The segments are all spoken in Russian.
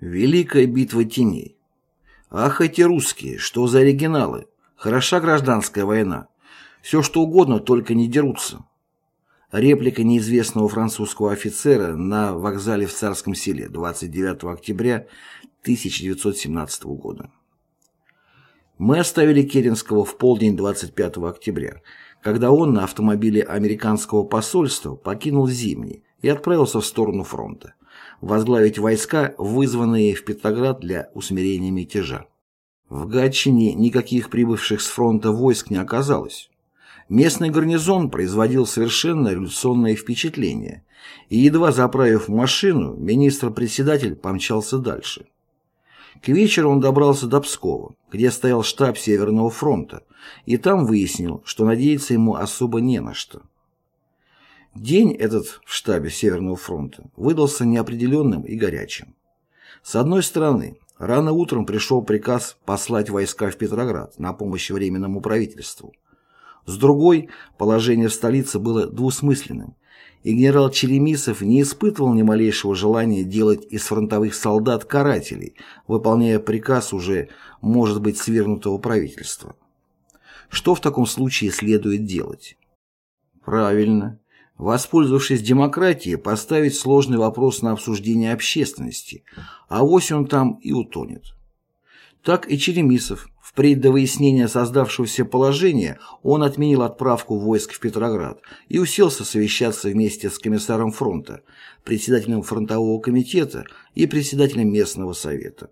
Великая битва теней. Ах, эти русские, что за оригиналы? Хороша гражданская война. Все что угодно, только не дерутся. Реплика неизвестного французского офицера на вокзале в Царском селе 29 октября 1917 года. Мы оставили Керенского в полдень 25 октября, когда он на автомобиле американского посольства покинул Зимний и отправился в сторону фронта возглавить войска, вызванные в Петроград для усмирения мятежа. В Гатчине никаких прибывших с фронта войск не оказалось. Местный гарнизон производил совершенно революционное впечатление, и, едва заправив машину, министр-председатель помчался дальше. К вечеру он добрался до Пскова, где стоял штаб Северного фронта, и там выяснил, что надеяться ему особо не на что. День этот в штабе Северного фронта выдался неопределенным и горячим. С одной стороны, рано утром пришел приказ послать войска в Петроград на помощь Временному правительству. С другой, положение в столице было двусмысленным, и генерал Черемисов не испытывал ни малейшего желания делать из фронтовых солдат карателей, выполняя приказ уже, может быть, свергнутого правительства. Что в таком случае следует делать? Правильно, воспользовавшись демократией, поставить сложный вопрос на обсуждение общественности, а вось он там и утонет. Так и Черемисов, впредь до выяснения создавшегося положения, он отменил отправку войск в Петроград и уселся совещаться вместе с комиссаром фронта, председателем фронтового комитета и председателем местного совета.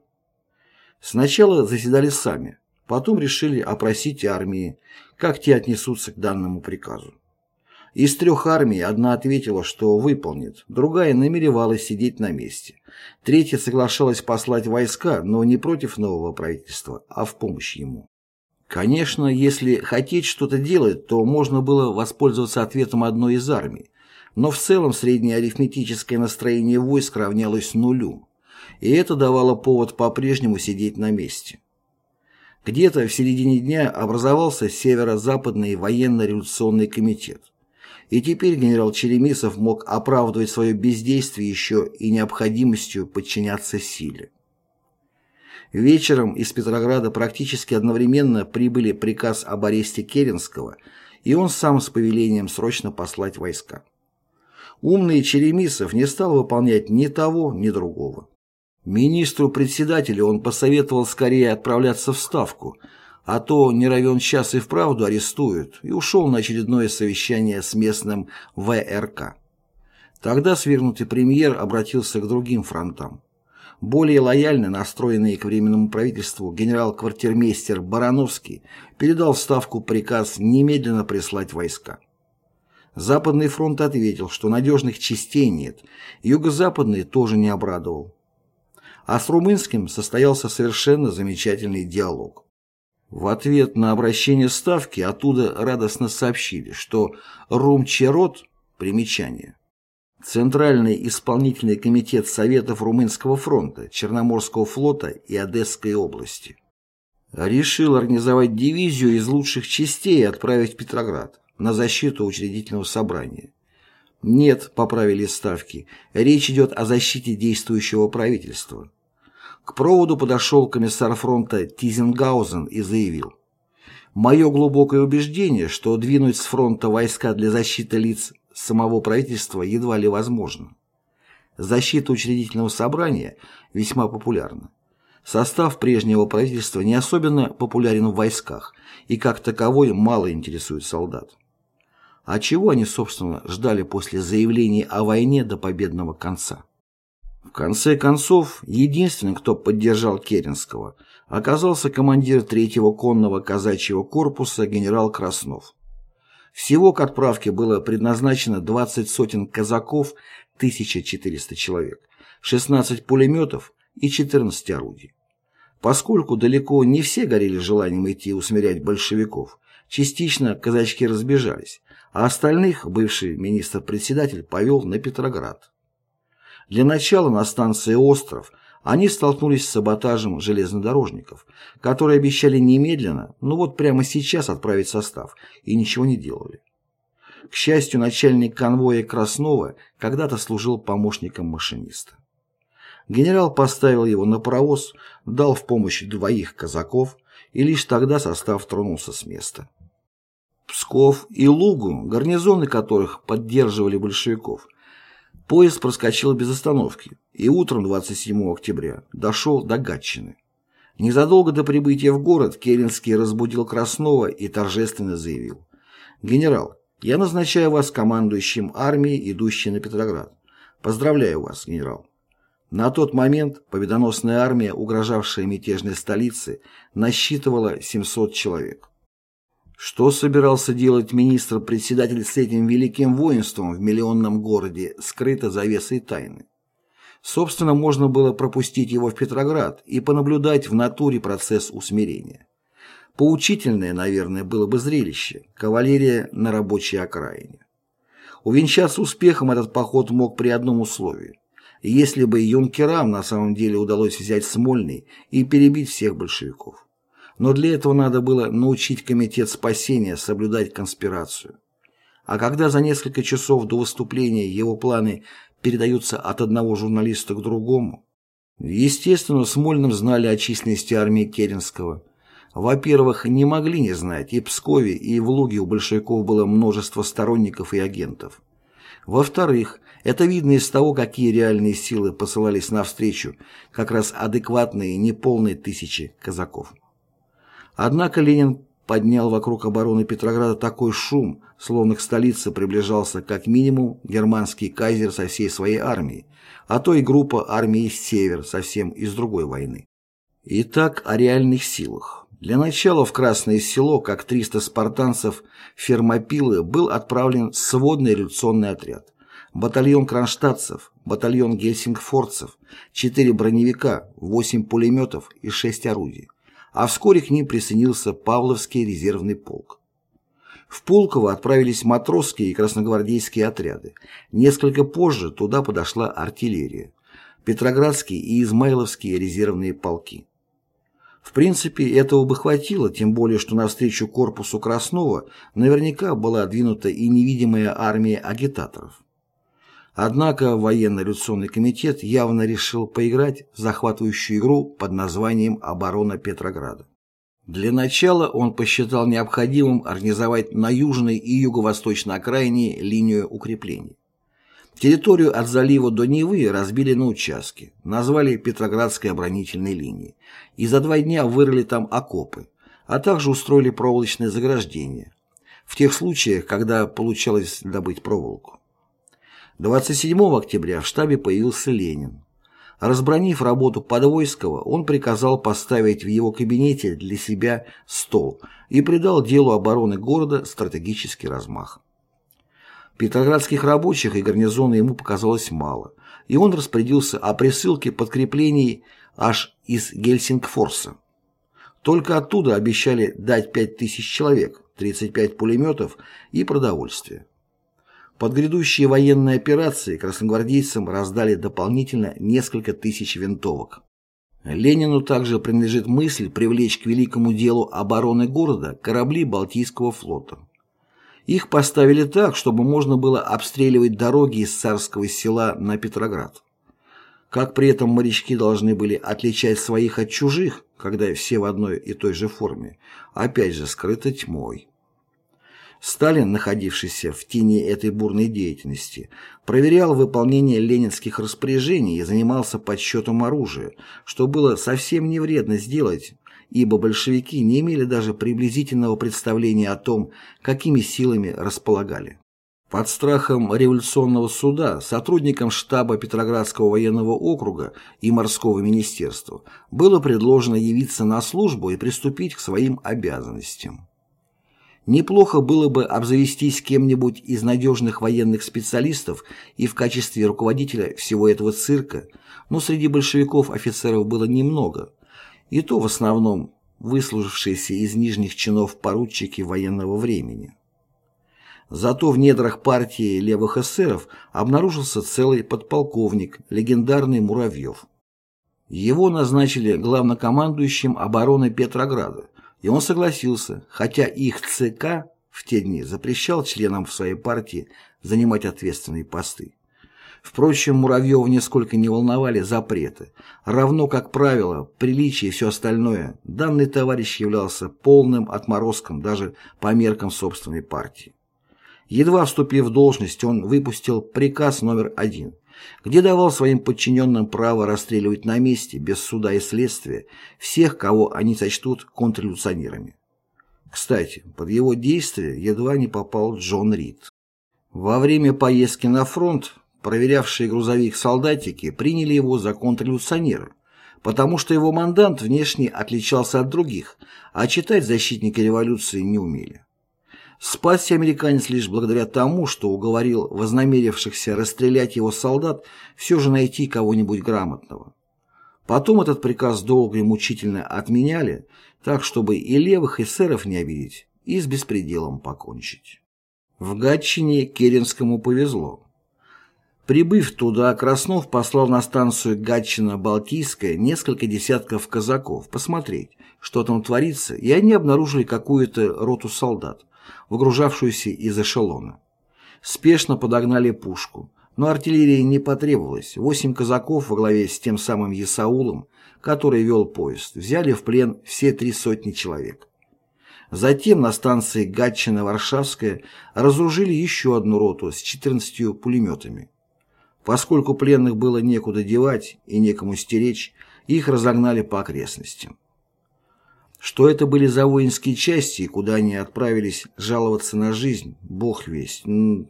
Сначала заседали сами, потом решили опросить армии, как те отнесутся к данному приказу. Из трех армий одна ответила, что выполнит, другая намеревалась сидеть на месте. Третья соглашалась послать войска, но не против нового правительства, а в помощь ему. Конечно, если хотеть что-то делать, то можно было воспользоваться ответом одной из армий, но в целом среднее арифметическое настроение войск равнялось нулю, и это давало повод по-прежнему сидеть на месте. Где-то в середине дня образовался Северо-Западный военно-революционный комитет – и теперь генерал Черемисов мог оправдывать свое бездействие еще и необходимостью подчиняться силе. Вечером из Петрограда практически одновременно прибыли приказ об аресте Керенского, и он сам с повелением срочно послать войска. Умный Черемисов не стал выполнять ни того, ни другого. Министру-председателю он посоветовал скорее отправляться в Ставку – а то не равен час и вправду арестуют, и ушел на очередное совещание с местным ВРК. Тогда свергнутый премьер обратился к другим фронтам. Более лояльно настроенный к Временному правительству генерал-квартирмейстер Барановский передал в Ставку приказ немедленно прислать войска. Западный фронт ответил, что надежных частей нет, юго-западный тоже не обрадовал. А с румынским состоялся совершенно замечательный диалог. В ответ на обращение Ставки оттуда радостно сообщили, что Румчерот примечание Центральный исполнительный комитет Советов Румынского фронта, Черноморского флота и Одесской области решил организовать дивизию из лучших частей и отправить в Петроград на защиту учредительного собрания. Нет, поправили ставки, речь идет о защите действующего правительства. К проводу подошел комиссар фронта Тизенгаузен и заявил. «Мое глубокое убеждение, что двинуть с фронта войска для защиты лиц самого правительства едва ли возможно. Защита учредительного собрания весьма популярна. Состав прежнего правительства не особенно популярен в войсках и как таковой мало интересует солдат. А чего они, собственно, ждали после заявления о войне до победного конца? В конце концов, единственным, кто поддержал Керенского, оказался командир третьего конного казачьего корпуса генерал Краснов. Всего к отправке было предназначено 20 сотен казаков, 1400 человек, 16 пулеметов и 14 орудий. Поскольку далеко не все горели желанием идти усмирять большевиков, частично казачки разбежались, а остальных бывший министр-председатель повел на Петроград. Для начала на станции «Остров» они столкнулись с саботажем железнодорожников, которые обещали немедленно, ну вот прямо сейчас отправить состав, и ничего не делали. К счастью, начальник конвоя Краснова когда-то служил помощником машиниста. Генерал поставил его на паровоз, дал в помощь двоих казаков, и лишь тогда состав тронулся с места. Псков и Лугу, гарнизоны которых поддерживали большевиков, поезд проскочил без остановки и утром 27 октября дошел до Гатчины. Незадолго до прибытия в город Керенский разбудил Краснова и торжественно заявил «Генерал, я назначаю вас командующим армией, идущей на Петроград. Поздравляю вас, генерал». На тот момент победоносная армия, угрожавшая мятежной столице, насчитывала 700 человек. Что собирался делать министр-председатель с этим великим воинством в миллионном городе, скрыто завесой тайны? Собственно, можно было пропустить его в Петроград и понаблюдать в натуре процесс усмирения. Поучительное, наверное, было бы зрелище – кавалерия на рабочей окраине. Увенчаться успехом этот поход мог при одном условии – если бы юнкерам на самом деле удалось взять Смольный и перебить всех большевиков. Но для этого надо было научить Комитет спасения соблюдать конспирацию. А когда за несколько часов до выступления его планы передаются от одного журналиста к другому, естественно, Смольным знали о численности армии Керенского. Во-первых, не могли не знать, и в Пскове, и в Луге у большевиков было множество сторонников и агентов. Во-вторых, это видно из того, какие реальные силы посылались навстречу как раз адекватные неполные тысячи казаков. Однако Ленин поднял вокруг обороны Петрограда такой шум, словно к столице приближался как минимум германский кайзер со всей своей армией, а то и группа армии «Север» совсем из другой войны. Итак, о реальных силах. Для начала в Красное Село, как 300 спартанцев Фермопилы, был отправлен сводный революционный отряд. Батальон кронштадтцев, батальон гельсингфорцев, 4 броневика, 8 пулеметов и 6 орудий. А вскоре к ним присоединился Павловский резервный полк. В Пулково отправились матросские и красногвардейские отряды. Несколько позже туда подошла артиллерия. Петроградские и Измайловские резервные полки. В принципе, этого бы хватило, тем более, что навстречу корпусу Краснова наверняка была двинута и невидимая армия агитаторов. Однако военно-революционный комитет явно решил поиграть в захватывающую игру под названием «Оборона Петрограда». Для начала он посчитал необходимым организовать на южной и юго-восточной окраине линию укреплений. Территорию от залива до Невы разбили на участки, назвали Петроградской оборонительной линией, и за два дня вырыли там окопы, а также устроили проволочное заграждение, в тех случаях, когда получалось добыть проволоку. 27 октября в штабе появился Ленин. Разбронив работу Подвойского, он приказал поставить в его кабинете для себя стол и придал делу обороны города стратегический размах. Петроградских рабочих и гарнизона ему показалось мало, и он распорядился о присылке подкреплений аж из Гельсингфорса. Только оттуда обещали дать 5000 человек, 35 пулеметов и продовольствие. Под грядущие военные операции красногвардейцам раздали дополнительно несколько тысяч винтовок. Ленину также принадлежит мысль привлечь к великому делу обороны города корабли Балтийского флота. Их поставили так, чтобы можно было обстреливать дороги из царского села на Петроград. Как при этом морячки должны были отличать своих от чужих, когда все в одной и той же форме, опять же скрыто тьмой. Сталин, находившийся в тени этой бурной деятельности, проверял выполнение ленинских распоряжений и занимался подсчетом оружия, что было совсем не вредно сделать, ибо большевики не имели даже приблизительного представления о том, какими силами располагали. Под страхом революционного суда сотрудникам штаба Петроградского военного округа и морского министерства было предложено явиться на службу и приступить к своим обязанностям. Неплохо было бы обзавестись кем-нибудь из надежных военных специалистов и в качестве руководителя всего этого цирка, но среди большевиков офицеров было немного, и то в основном выслужившиеся из нижних чинов поручики военного времени. Зато в недрах партии левых эсеров обнаружился целый подполковник, легендарный Муравьев. Его назначили главнокомандующим обороны Петрограда, и он согласился, хотя их ЦК в те дни запрещал членам своей партии занимать ответственные посты. Впрочем, Муравьева нисколько не волновали запреты. Равно как правило, приличие и все остальное, данный товарищ являлся полным отморозком даже по меркам собственной партии. Едва вступив в должность, он выпустил приказ номер один, где давал своим подчиненным право расстреливать на месте, без суда и следствия, всех, кого они сочтут контрреволюционерами. Кстати, под его действие едва не попал Джон Рид. Во время поездки на фронт проверявшие грузовик солдатики приняли его за контрреволюционера, потому что его мандант внешне отличался от других, а читать защитники революции не умели. Спасся американец лишь благодаря тому, что уговорил вознамерившихся расстрелять его солдат все же найти кого-нибудь грамотного. Потом этот приказ долго и мучительно отменяли, так чтобы и левых эсеров не обидеть, и с беспределом покончить. В Гатчине Керенскому повезло. Прибыв туда, Краснов послал на станцию Гатчина-Балтийская несколько десятков казаков посмотреть, что там творится, и они обнаружили какую-то роту солдат, выгружавшуюся из эшелона. Спешно подогнали пушку, но артиллерии не потребовалось. Восемь казаков во главе с тем самым Ясаулом, который вел поезд, взяли в плен все три сотни человек. Затем на станции Гатчина-Варшавская разоружили еще одну роту с 14 пулеметами. Поскольку пленных было некуда девать и некому стеречь, их разогнали по окрестностям. Что это были за воинские части и куда они отправились жаловаться на жизнь, бог весть. Но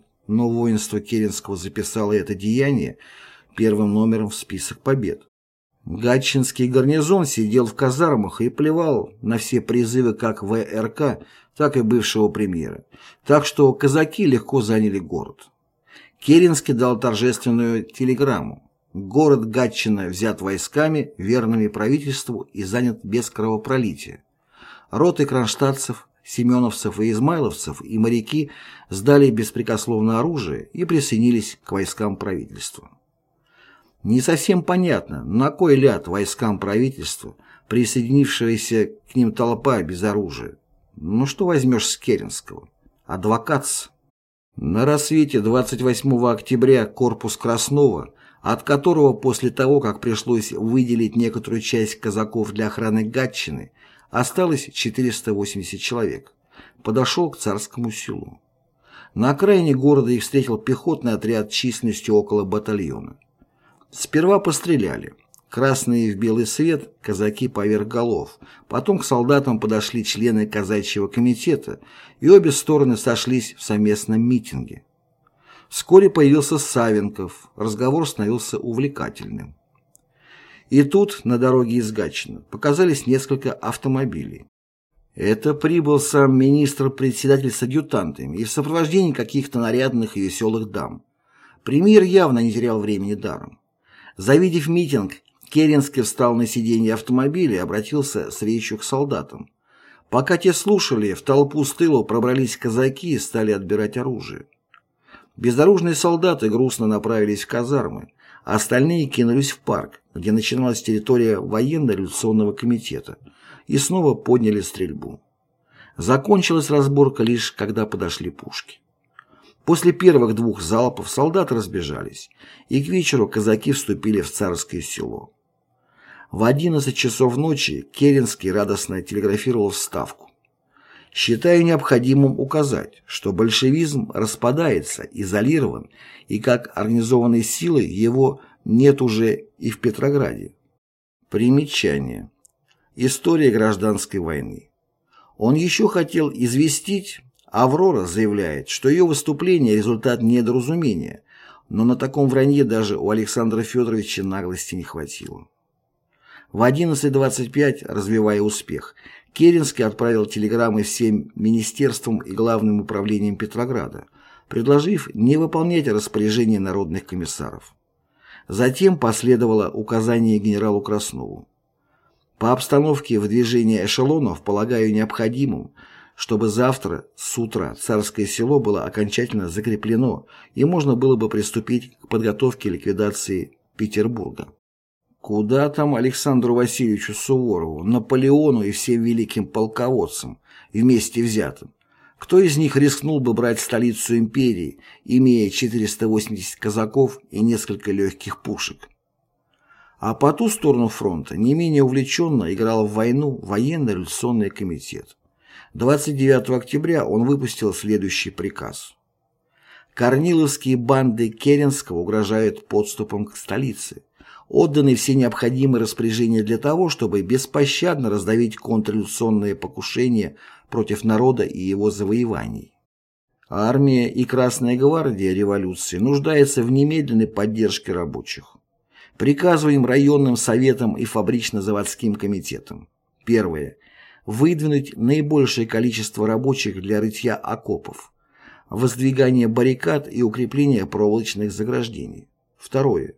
воинство Керенского записало это деяние первым номером в список побед. Гатчинский гарнизон сидел в казармах и плевал на все призывы как ВРК, так и бывшего премьера, так что казаки легко заняли город. Керенский дал торжественную телеграмму. Город Гатчина взят войсками, верными правительству и занят без кровопролития. Роты кронштадтцев, семеновцев и измайловцев и моряки сдали беспрекословно оружие и присоединились к войскам правительства. Не совсем понятно, на кой ляд войскам правительства присоединившаяся к ним толпа без оружия. Ну что возьмешь с Керенского? Адвокатс. На рассвете 28 октября корпус Краснова, от которого после того, как пришлось выделить некоторую часть казаков для охраны Гатчины, осталось 480 человек, подошел к царскому селу. На окраине города их встретил пехотный отряд численностью около батальона. Сперва постреляли. Красные в белый свет, казаки поверх голов. Потом к солдатам подошли члены казачьего комитета, и обе стороны сошлись в совместном митинге. Вскоре появился Савенков, разговор становился увлекательным. И тут, на дороге из Гатчины, показались несколько автомобилей. Это прибыл сам министр-председатель с адъютантами и в сопровождении каких-то нарядных и веселых дам. Премьер явно не терял времени даром. Завидев митинг, Керенский встал на сиденье автомобиля и обратился с речью к солдатам. Пока те слушали, в толпу с тылу пробрались казаки и стали отбирать оружие. Безоружные солдаты грустно направились в казармы, а остальные кинулись в парк, где начиналась территория военно-революционного комитета, и снова подняли стрельбу. Закончилась разборка лишь, когда подошли пушки. После первых двух залпов солдаты разбежались, и к вечеру казаки вступили в царское село. В 11 часов ночи Керенский радостно телеграфировал в Ставку. Считаю необходимым указать, что большевизм распадается, изолирован, и как организованной силы его нет уже и в Петрограде. Примечание. История гражданской войны. Он еще хотел известить, Аврора заявляет, что ее выступление – результат недоразумения, но на таком вранье даже у Александра Федоровича наглости не хватило. В 11.25, развивая успех, Керенский отправил телеграммы всем министерствам и главным управлениям Петрограда, предложив не выполнять распоряжения народных комиссаров. Затем последовало указание генералу Краснову. По обстановке в движении эшелонов полагаю необходимым, чтобы завтра с утра царское село было окончательно закреплено и можно было бы приступить к подготовке ликвидации Петербурга. Куда там Александру Васильевичу Суворову, Наполеону и всем великим полководцам, вместе взятым? Кто из них рискнул бы брать столицу империи, имея 480 казаков и несколько легких пушек? А по ту сторону фронта не менее увлеченно играл в войну военно-революционный комитет. 29 октября он выпустил следующий приказ. Корниловские банды Керенского угрожают подступом к столице. Отданы все необходимые распоряжения для того, чтобы беспощадно раздавить контрреволюционные покушения против народа и его завоеваний. Армия и Красная гвардия революции нуждаются в немедленной поддержке рабочих. Приказываем районным советам и фабрично-заводским комитетам. Первое. Выдвинуть наибольшее количество рабочих для рытья окопов, воздвигания баррикад и укрепления проволочных заграждений. Второе.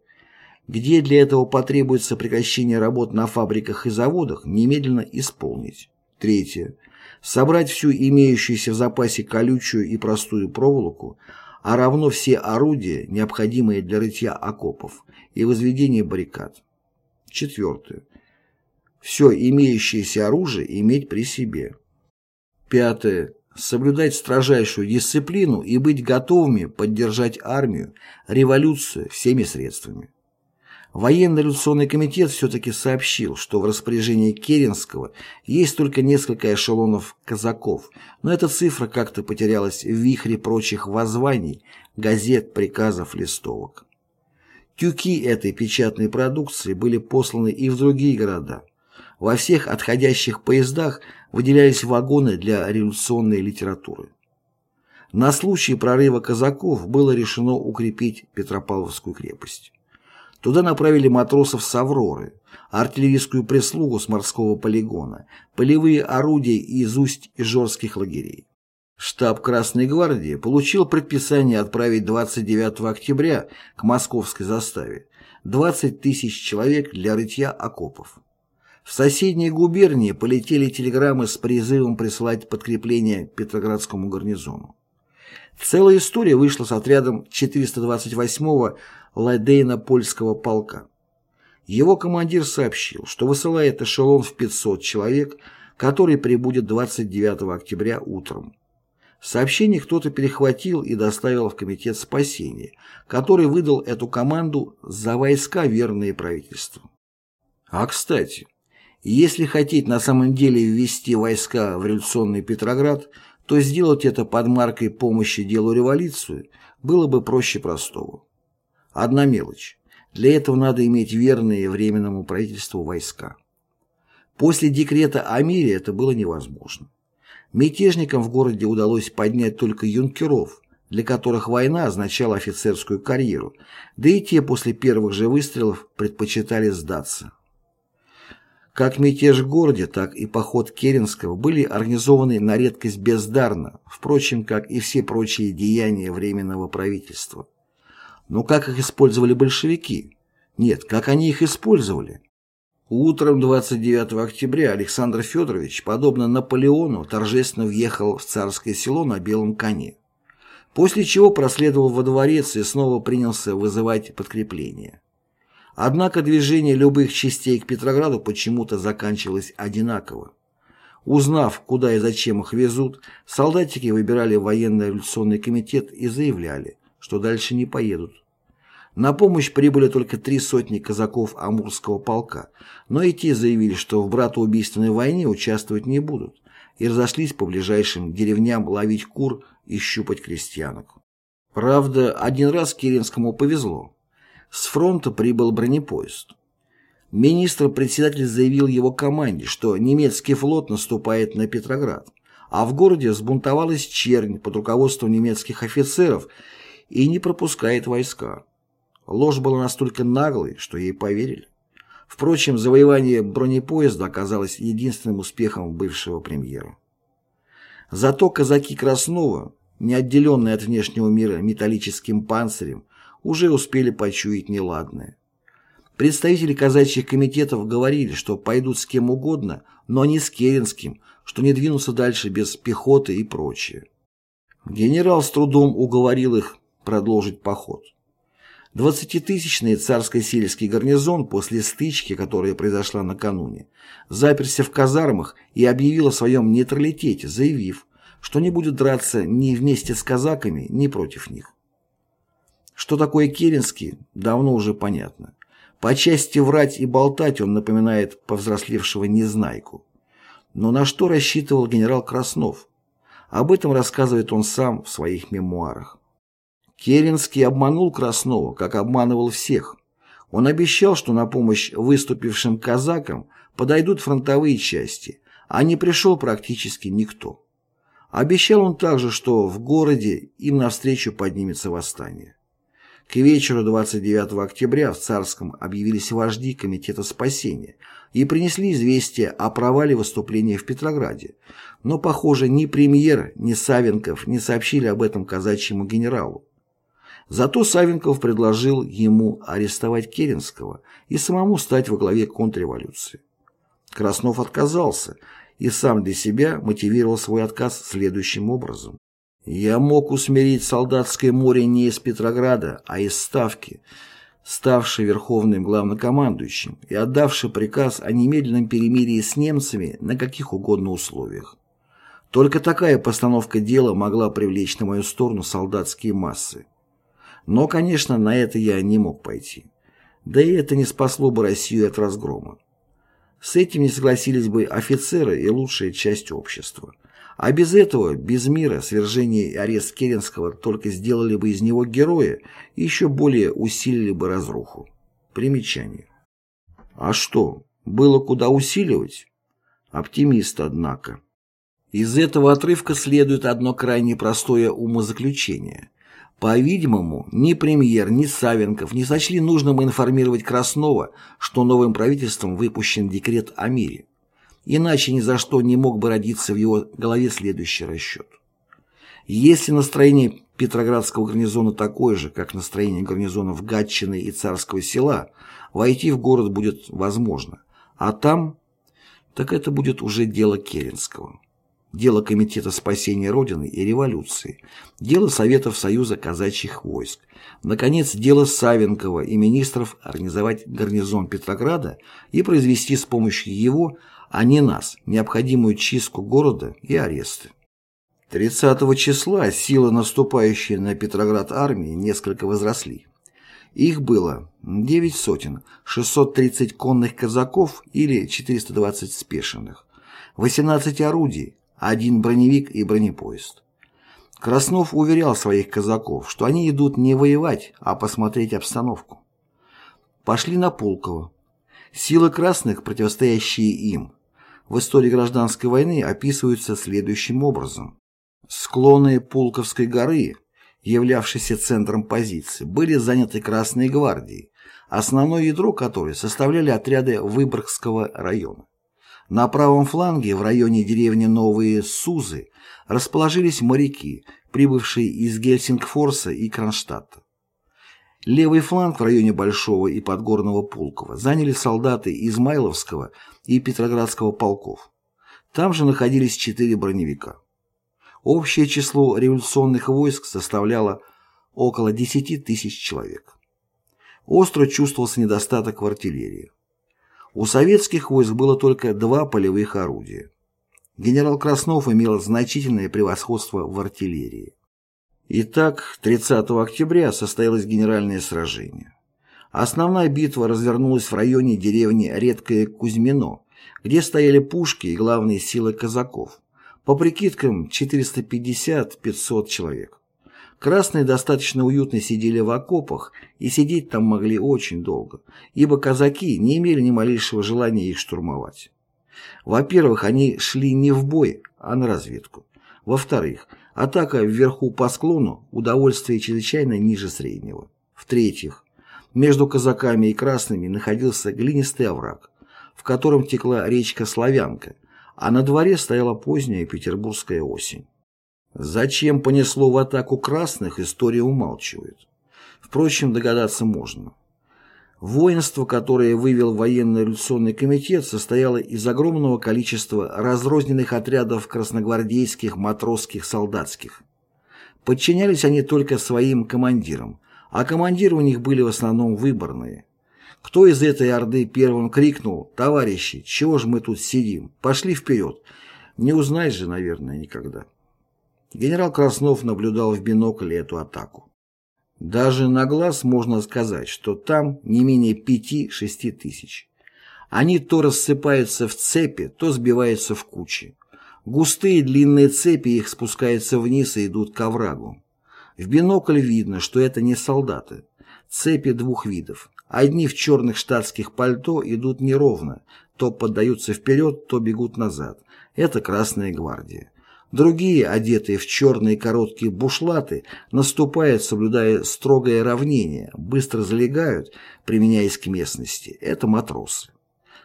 Где для этого потребуется прекращение работ на фабриках и заводах, немедленно исполнить. Третье собрать всю имеющуюся в запасе колючую и простую проволоку, а равно все орудия, необходимые для рытья окопов и возведения баррикад. Четвертое. Все имеющееся оружие иметь при себе. Пятое. Соблюдать строжайшую дисциплину и быть готовыми поддержать армию, революцию всеми средствами. Военно-революционный комитет все-таки сообщил, что в распоряжении Керенского есть только несколько эшелонов казаков, но эта цифра как-то потерялась в вихре прочих воззваний, газет, приказов, листовок. Тюки этой печатной продукции были посланы и в другие города. Во всех отходящих поездах выделялись вагоны для революционной литературы. На случай прорыва казаков было решено укрепить Петропавловскую крепость. Туда направили матросов с «Авроры», артиллерийскую прислугу с морского полигона, полевые орудия из усть-ижорских лагерей. Штаб Красной гвардии получил предписание отправить 29 октября к московской заставе 20 тысяч человек для рытья окопов. В соседние губернии полетели телеграммы с призывом присылать подкрепление Петроградскому гарнизону. Целая история вышла с отрядом 428-го Ладейна польского полка. Его командир сообщил, что высылает эшелон в 500 человек, который прибудет 29 октября утром. Сообщение кто-то перехватил и доставил в Комитет спасения, который выдал эту команду за войска верные правительству. А кстати, если хотеть на самом деле ввести войска в революционный Петроград, то сделать это под маркой помощи делу революции было бы проще простого. Одна мелочь. Для этого надо иметь верные Временному правительству войска. После декрета о мире это было невозможно. Мятежникам в городе удалось поднять только юнкеров, для которых война означала офицерскую карьеру, да и те после первых же выстрелов предпочитали сдаться. Как мятеж в городе, так и поход Керенского были организованы на редкость бездарно, впрочем, как и все прочие деяния Временного правительства. Но как их использовали большевики? Нет, как они их использовали? Утром 29 октября Александр Федорович, подобно Наполеону, торжественно въехал в царское село на белом коне. После чего проследовал во дворец и снова принялся вызывать подкрепление. Однако движение любых частей к Петрограду почему-то заканчивалось одинаково. Узнав, куда и зачем их везут, солдатики выбирали военно-революционный комитет и заявляли, что дальше не поедут. На помощь прибыли только три сотни казаков Амурского полка, но и те заявили, что в братоубийственной войне участвовать не будут, и разошлись по ближайшим деревням ловить кур и щупать крестьянок. Правда, один раз Керенскому повезло. С фронта прибыл бронепоезд. Министр-председатель заявил его команде, что немецкий флот наступает на Петроград, а в городе взбунтовалась чернь под руководством немецких офицеров и не пропускает войска. Ложь была настолько наглой, что ей поверили. Впрочем, завоевание бронепоезда оказалось единственным успехом бывшего премьера. Зато казаки Краснова, не отделенные от внешнего мира металлическим панцирем, уже успели почуять неладное. Представители казачьих комитетов говорили, что пойдут с кем угодно, но не с Керенским, что не двинутся дальше без пехоты и прочее. Генерал с трудом уговорил их продолжить поход. Двадцатитысячный царско-сельский гарнизон после стычки, которая произошла накануне, заперся в казармах и объявил о своем нейтралитете, заявив, что не будет драться ни вместе с казаками, ни против них. Что такое Керенский, давно уже понятно. По части врать и болтать он напоминает повзрослевшего незнайку. Но на что рассчитывал генерал Краснов? Об этом рассказывает он сам в своих мемуарах. Керенский обманул Краснова, как обманывал всех. Он обещал, что на помощь выступившим казакам подойдут фронтовые части, а не пришел практически никто. Обещал он также, что в городе им навстречу поднимется восстание. К вечеру 29 октября в Царском объявились вожди Комитета спасения и принесли известие о провале выступления в Петрограде. Но, похоже, ни премьер, ни Савенков не сообщили об этом казачьему генералу. Зато Савенков предложил ему арестовать Керенского и самому стать во главе контрреволюции. Краснов отказался и сам для себя мотивировал свой отказ следующим образом. Я мог усмирить солдатское море не из Петрограда, а из Ставки, ставший верховным главнокомандующим и отдавший приказ о немедленном перемирии с немцами на каких угодно условиях. Только такая постановка дела могла привлечь на мою сторону солдатские массы. Но, конечно, на это я не мог пойти. Да и это не спасло бы Россию от разгрома. С этим не согласились бы офицеры и лучшая часть общества. А без этого, без мира, свержение и арест Керенского только сделали бы из него героя и еще более усилили бы разруху. Примечание. А что, было куда усиливать? Оптимист, однако. Из этого отрывка следует одно крайне простое умозаключение. По-видимому, ни премьер, ни Савенков не сочли нужным информировать Краснова, что новым правительством выпущен декрет о мире. Иначе ни за что не мог бы родиться в его голове следующий расчет. Если настроение Петроградского гарнизона такое же, как настроение гарнизонов Гатчины и Царского села, войти в город будет возможно. А там, так это будет уже дело Керенского. Дело Комитета спасения Родины и революции, дело Советов Союза казачьих войск, наконец, дело Савенкова и министров организовать гарнизон Петрограда и произвести с помощью его а не нас, необходимую чистку города и аресты. 30 числа силы, наступающие на Петроград армии, несколько возросли. Их было 9 сотен, 630 конных казаков или 420 спешенных, 18 орудий, один броневик и бронепоезд. Краснов уверял своих казаков, что они идут не воевать, а посмотреть обстановку. Пошли на Пулково. Силы красных, противостоящие им, в истории гражданской войны описываются следующим образом. Склоны Пулковской горы, являвшиеся центром позиции, были заняты Красной гвардией, основное ядро которой составляли отряды Выборгского района. На правом фланге, в районе деревни Новые Сузы, расположились моряки, прибывшие из Гельсингфорса и Кронштадта. Левый фланг в районе Большого и Подгорного Пулково заняли солдаты Измайловского и Петроградского полков. Там же находились четыре броневика. Общее число революционных войск составляло около 10 тысяч человек. Остро чувствовался недостаток в артиллерии. У советских войск было только два полевых орудия. Генерал Краснов имел значительное превосходство в артиллерии. Итак, 30 октября состоялось генеральное сражение. Основная битва развернулась в районе деревни Редкое Кузьмино, где стояли пушки и главные силы казаков. По прикидкам 450-500 человек. Красные достаточно уютно сидели в окопах и сидеть там могли очень долго, ибо казаки не имели ни малейшего желания их штурмовать. Во-первых, они шли не в бой, а на разведку. Во-вторых, Атака вверху по склону – удовольствие чрезвычайно ниже среднего. В-третьих, между казаками и красными находился глинистый овраг, в котором текла речка Славянка, а на дворе стояла поздняя петербургская осень. Зачем понесло в атаку красных, история умалчивает. Впрочем, догадаться можно. Воинство, которое вывел военно-революционный комитет, состояло из огромного количества разрозненных отрядов красногвардейских, матросских, солдатских. Подчинялись они только своим командирам, а командиры у них были в основном выборные. Кто из этой орды первым крикнул «Товарищи, чего же мы тут сидим? Пошли вперед!» Не узнаешь же, наверное, никогда. Генерал Краснов наблюдал в бинокль эту атаку. Даже на глаз можно сказать, что там не менее пяти-шести тысяч. Они то рассыпаются в цепи, то сбиваются в кучи. Густые длинные цепи их спускаются вниз и идут к оврагу. В бинокль видно, что это не солдаты. Цепи двух видов. Одни в черных штатских пальто идут неровно, то поддаются вперед, то бегут назад. Это Красная гвардия. Другие, одетые в черные короткие бушлаты, наступают, соблюдая строгое равнение, быстро залегают, применяясь к местности. Это матросы.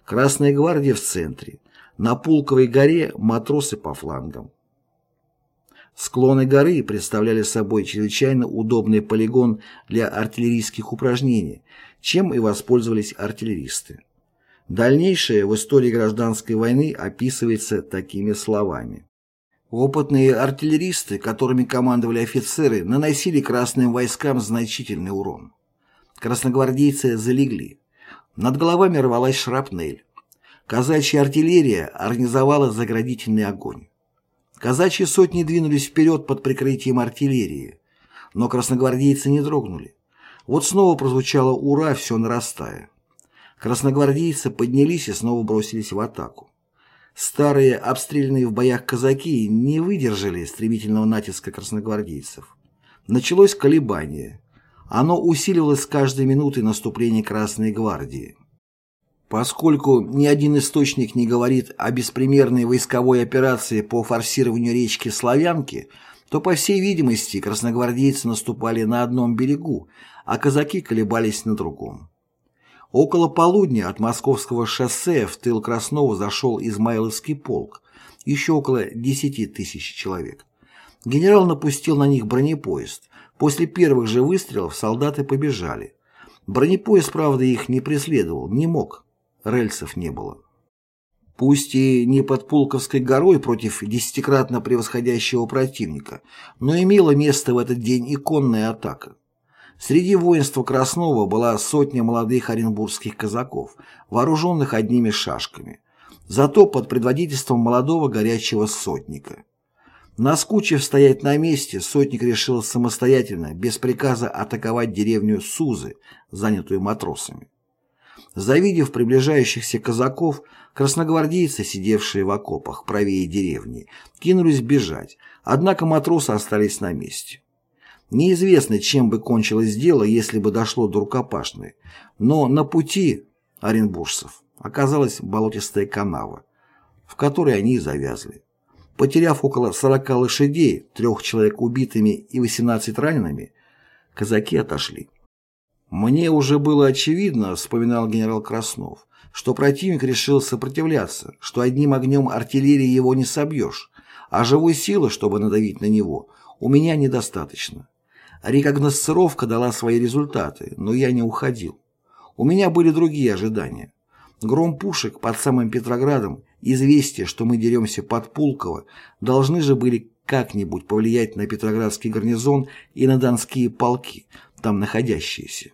Красная гвардия в центре. На Пулковой горе матросы по флангам. Склоны горы представляли собой чрезвычайно удобный полигон для артиллерийских упражнений, чем и воспользовались артиллеристы. Дальнейшее в истории гражданской войны описывается такими словами. Опытные артиллеристы, которыми командовали офицеры, наносили красным войскам значительный урон. Красногвардейцы залегли. Над головами рвалась шрапнель. Казачья артиллерия организовала заградительный огонь. Казачьи сотни двинулись вперед под прикрытием артиллерии, но красногвардейцы не дрогнули. Вот снова прозвучало «Ура!», все нарастая. Красногвардейцы поднялись и снова бросились в атаку. Старые, обстрелянные в боях казаки не выдержали стремительного натиска красногвардейцев. Началось колебание. Оно усиливалось с каждой минутой наступления Красной гвардии. Поскольку ни один источник не говорит о беспримерной войсковой операции по форсированию речки Славянки, то, по всей видимости, красногвардейцы наступали на одном берегу, а казаки колебались на другом. Около полудня от Московского шоссе в тыл Краснова зашел Измайловский полк, еще около 10 тысяч человек. Генерал напустил на них бронепоезд. После первых же выстрелов солдаты побежали. Бронепоезд, правда, их не преследовал, не мог рельсов не было. Пусть и не под Пулковской горой против десятикратно превосходящего противника, но имела место в этот день и конная атака. Среди воинства Краснова была сотня молодых оренбургских казаков, вооруженных одними шашками, зато под предводительством молодого горячего сотника. Наскучив стоять на месте, сотник решил самостоятельно, без приказа атаковать деревню Сузы, занятую матросами. Завидев приближающихся казаков, красногвардейцы, сидевшие в окопах правее деревни, кинулись бежать, однако матросы остались на месте. Неизвестно, чем бы кончилось дело, если бы дошло до рукопашной, но на пути оренбуржцев оказалась болотистая канава, в которой они и завязли. Потеряв около 40 лошадей, трех человек убитыми и 18 ранеными, казаки отошли. «Мне уже было очевидно, — вспоминал генерал Краснов, — что противник решил сопротивляться, что одним огнем артиллерии его не собьешь, а живой силы, чтобы надавить на него, у меня недостаточно. Рекогносцировка дала свои результаты, но я не уходил. У меня были другие ожидания. Гром пушек под самым Петроградом, известие, что мы деремся под Пулково, должны же были как-нибудь повлиять на Петроградский гарнизон и на донские полки, там находящиеся.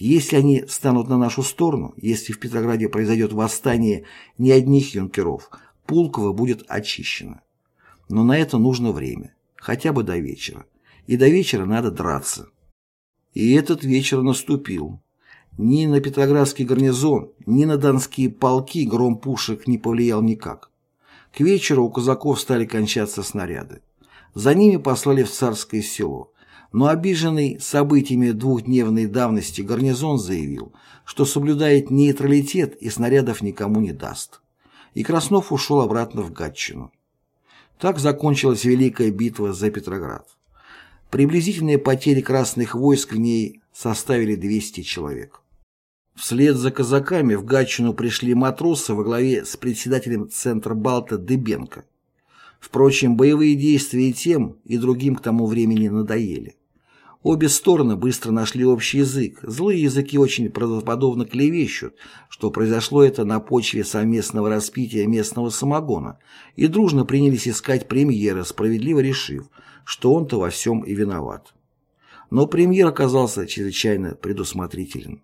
Если они станут на нашу сторону, если в Петрограде произойдет восстание не одних юнкеров, Пулково будет очищено. Но на это нужно время, хотя бы до вечера. И до вечера надо драться. И этот вечер наступил. Ни на Петроградский гарнизон, ни на донские полки гром пушек не повлиял никак. К вечеру у казаков стали кончаться снаряды. За ними послали в царское село но обиженный событиями двухдневной давности гарнизон заявил, что соблюдает нейтралитет и снарядов никому не даст. И Краснов ушел обратно в Гатчину. Так закончилась Великая битва за Петроград. Приблизительные потери красных войск в ней составили 200 человек. Вслед за казаками в Гатчину пришли матросы во главе с председателем Центра-Балта Дыбенко. Впрочем, боевые действия и тем, и другим к тому времени надоели. Обе стороны быстро нашли общий язык. Злые языки очень правдоподобно клевещут, что произошло это на почве совместного распития местного самогона, и дружно принялись искать премьера, справедливо решив, что он-то во всем и виноват. Но премьер оказался чрезвычайно предусмотрителен.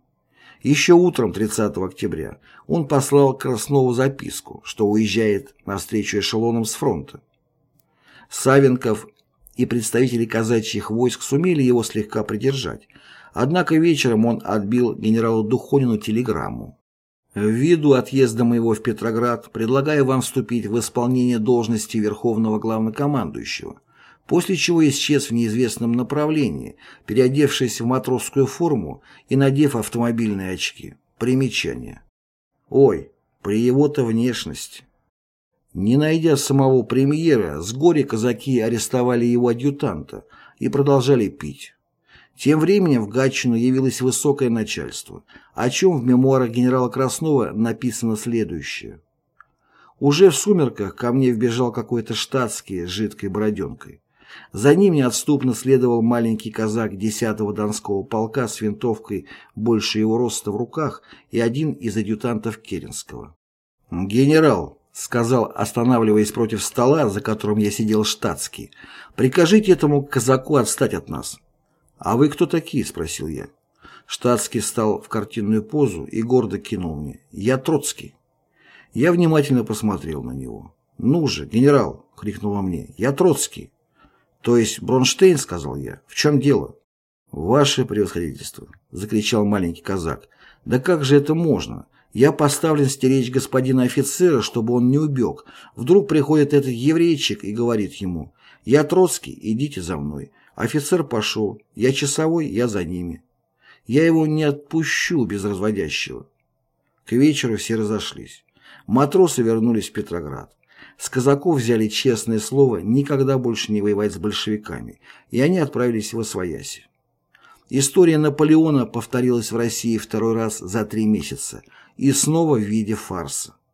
Еще утром 30 октября он послал Краснову записку, что уезжает навстречу эшелонам с фронта. Савенков и представители казачьих войск сумели его слегка придержать, однако вечером он отбил генералу Духонину телеграмму. Ввиду отъезда моего в Петроград предлагаю вам вступить в исполнение должности Верховного Главнокомандующего, после чего исчез в неизвестном направлении, переодевшись в матросскую форму и надев автомобильные очки. Примечание. Ой, при его-то внешности. Не найдя самого премьера, с горя казаки арестовали его адъютанта и продолжали пить. Тем временем в Гатчину явилось высокое начальство, о чем в мемуарах генерала Краснова написано следующее. Уже в сумерках ко мне вбежал какой-то штатский с жидкой бороденкой. За ним неотступно следовал маленький казак 10-го Донского полка с винтовкой больше его роста в руках и один из адъютантов Керенского. «Генерал», — сказал, останавливаясь против стола, за которым я сидел штатский, — «прикажите этому казаку отстать от нас». «А вы кто такие?» – спросил я. Штатский встал в картинную позу и гордо кинул мне. «Я Троцкий». Я внимательно посмотрел на него. «Ну же, генерал!» — крикнул мне. «Я Троцкий». «То есть Бронштейн?» — сказал я. «В чем дело?» «Ваше превосходительство!» — закричал маленький казак. «Да как же это можно? Я поставлен стеречь господина офицера, чтобы он не убег. Вдруг приходит этот еврейчик и говорит ему, «Я Троцкий, идите за мной». Офицер пошел. Я часовой, я за ними. Я его не отпущу без разводящего. К вечеру все разошлись. Матросы вернулись в Петроград. С казаков взяли честное слово никогда больше не воевать с большевиками, и они отправились в Освояси. История Наполеона повторилась в России второй раз за три месяца, и снова в виде фарса.